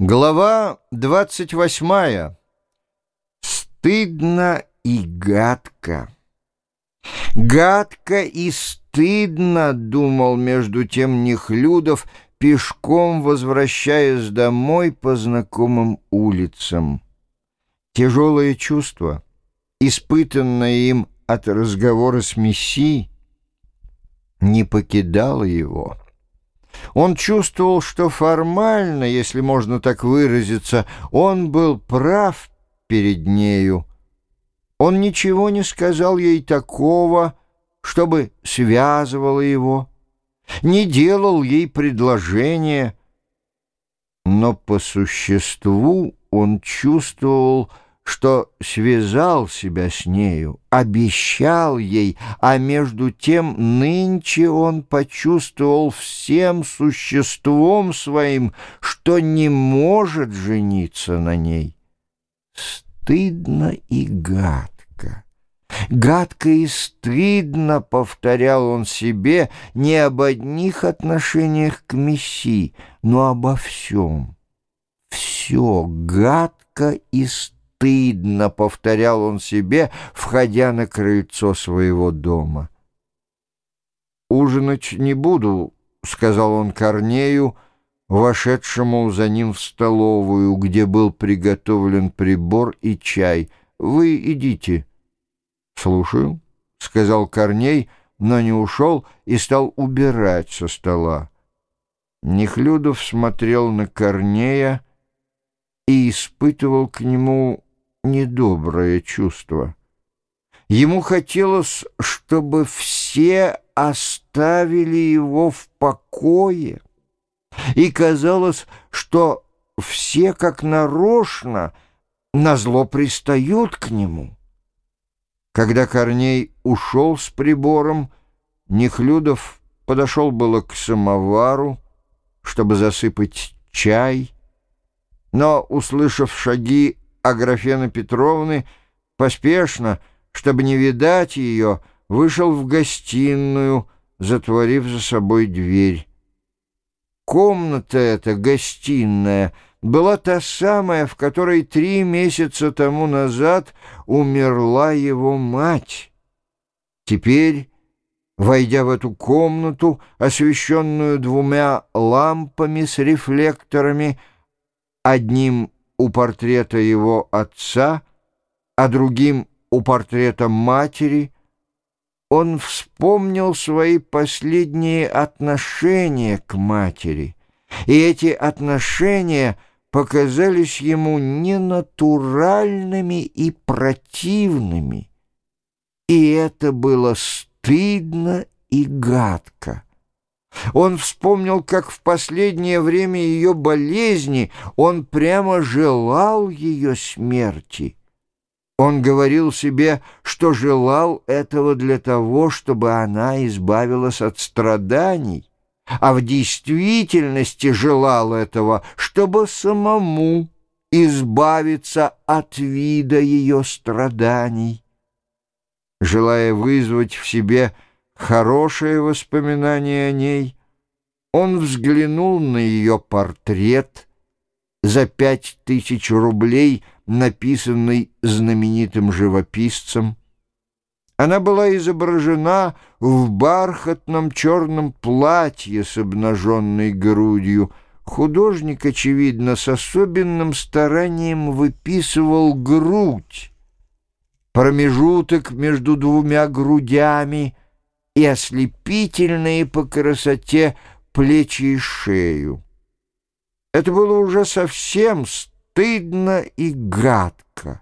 Глава 28. Стыдно и гадко. Гадко и стыдно, думал между тем Нехлюдов, пешком возвращаясь домой по знакомым улицам. Тяжелое чувство, испытанное им от разговора с Мессией, не покидало его. Он чувствовал, что формально, если можно так выразиться, он был прав перед нею. Он ничего не сказал ей такого, чтобы связывало его, не делал ей предложения, но по существу он чувствовал, что связал себя с нею, обещал ей, а между тем нынче он почувствовал всем существом своим, что не может жениться на ней. Стыдно и гадко. Гадко и стыдно, повторял он себе, не об одних отношениях к Месси, но обо всем. Все гадко и стыдно стыдно», — повторял он себе, входя на крыльцо своего дома. «Ужинать не буду», — сказал он Корнею, вошедшему за ним в столовую, где был приготовлен прибор и чай. «Вы идите». «Слушаю», — сказал Корней, но не ушел и стал убирать со стола. Нехлюдов смотрел на Корнея и испытывал к нему недоброе чувство. Ему хотелось, чтобы все оставили его в покое, и казалось, что все как нарочно назло пристают к нему. Когда Корней ушел с прибором, Нехлюдов подошел было к самовару, чтобы засыпать чай, но, услышав шаги Аграфены Петровны поспешно, чтобы не видать ее, вышел в гостиную, затворив за собой дверь. Комната эта, гостиная, была та самая, в которой три месяца тому назад умерла его мать. Теперь, войдя в эту комнату, освещенную двумя лампами с рефлекторами, одним у портрета его отца, а другим у портрета матери, он вспомнил свои последние отношения к матери, и эти отношения показались ему ненатуральными и противными, и это было стыдно и гадко. Он вспомнил, как в последнее время ее болезни он прямо желал ее смерти. Он говорил себе, что желал этого для того, чтобы она избавилась от страданий, а в действительности желал этого, чтобы самому избавиться от вида ее страданий. Желая вызвать в себе хорошее воспоминание о ней. Он взглянул на ее портрет за пять тысяч рублей, написанный знаменитым живописцем. Она была изображена в бархатном черном платье с обнаженной грудью. Художник, очевидно, с особенным старанием выписывал грудь. Промежуток между двумя грудями — и ослепительные по красоте плечи и шею. Это было уже совсем стыдно и гадко.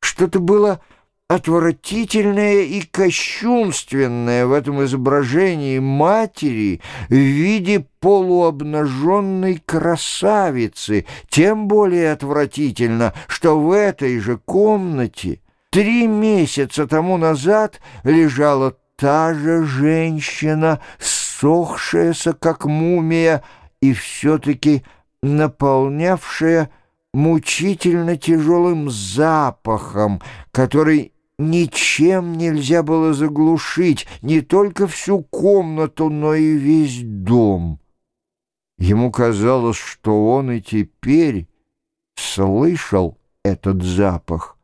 Что-то было отвратительное и кощунственное в этом изображении матери в виде полуобнаженной красавицы, тем более отвратительно, что в этой же комнате три месяца тому назад лежала та же женщина, сохшаяся, как мумия, и все-таки наполнявшая мучительно тяжелым запахом, который ничем нельзя было заглушить не только всю комнату, но и весь дом. Ему казалось, что он и теперь слышал этот запах.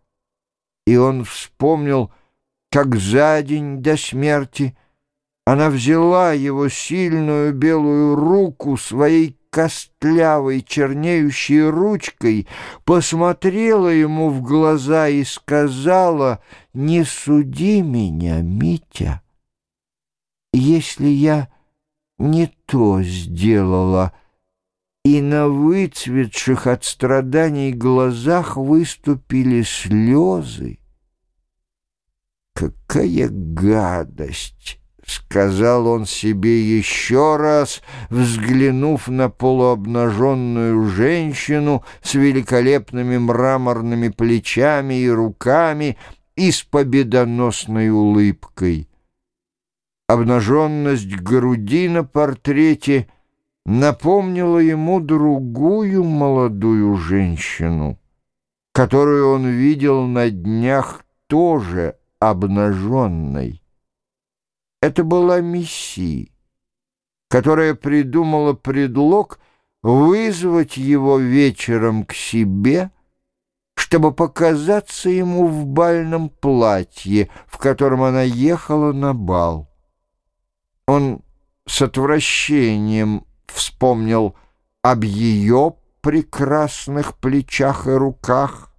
И он вспомнил, как за день до смерти она взяла его сильную белую руку своей костлявой чернеющей ручкой, посмотрела ему в глаза и сказала, «Не суди меня, Митя, если я не то сделала». И на выцветших от страданий глазах выступили слезы. Какая гадость! — сказал он себе еще раз, взглянув на полуобнаженную женщину с великолепными мраморными плечами и руками и с победоносной улыбкой. Обнаженность груди на портрете напомнила ему другую молодую женщину, которую он видел на днях тоже обнаженной. Это была Месси, которая придумала предлог вызвать его вечером к себе, чтобы показаться ему в бальном платье, в котором она ехала на бал. Он с отвращением вспомнил об ее прекрасных плечах и руках,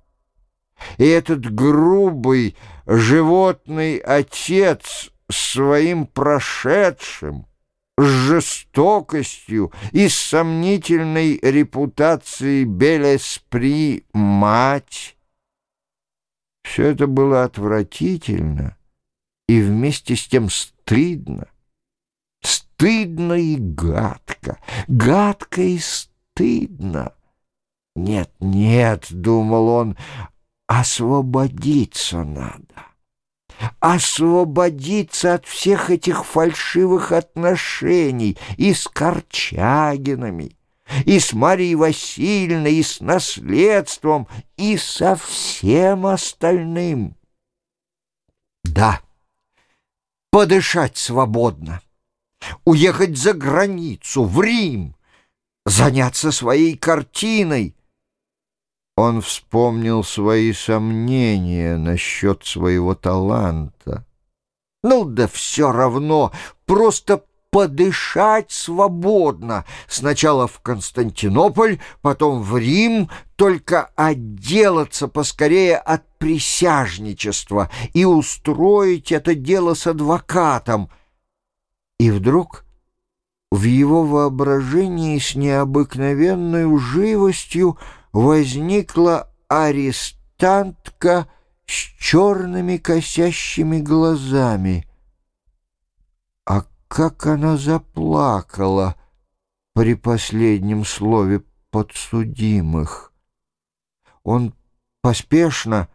и этот грубый животный отец своим прошедшим, с жестокостью и сомнительной репутацией Белеспри мать. Все это было отвратительно и вместе с тем стыдно. Стыдно и гадко, гадко и стыдно. «Нет, нет», — думал он, — «освободиться надо» освободиться от всех этих фальшивых отношений и с Корчагинами, и с Марией Васильевной, и с наследством, и со всем остальным. Да, подышать свободно, уехать за границу, в Рим, заняться своей картиной — он вспомнил свои сомнения насчет своего таланта. Ну да все равно, просто подышать свободно. Сначала в Константинополь, потом в Рим, только отделаться поскорее от присяжничества и устроить это дело с адвокатом. И вдруг в его воображении с необыкновенной живостью возникла арестантка с черными косящими глазами. А как она заплакала при последнем слове подсудимых! Он поспешно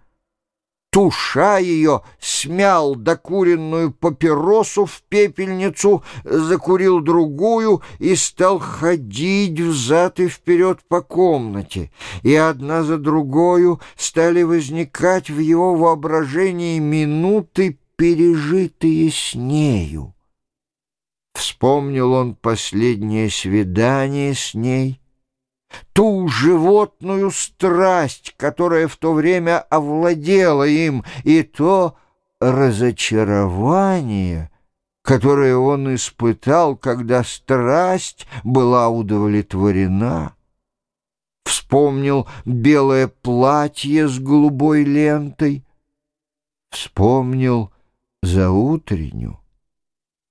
туша ее, смял докуренную папиросу в пепельницу, закурил другую и стал ходить взад и вперед по комнате. И одна за другою стали возникать в его воображении минуты, пережитые с нею. Вспомнил он последнее свидание с ней — ту животную страсть, которая в то время овладела им, и то разочарование, которое он испытал, когда страсть была удовлетворена. Вспомнил белое платье с голубой лентой, вспомнил заутреннюю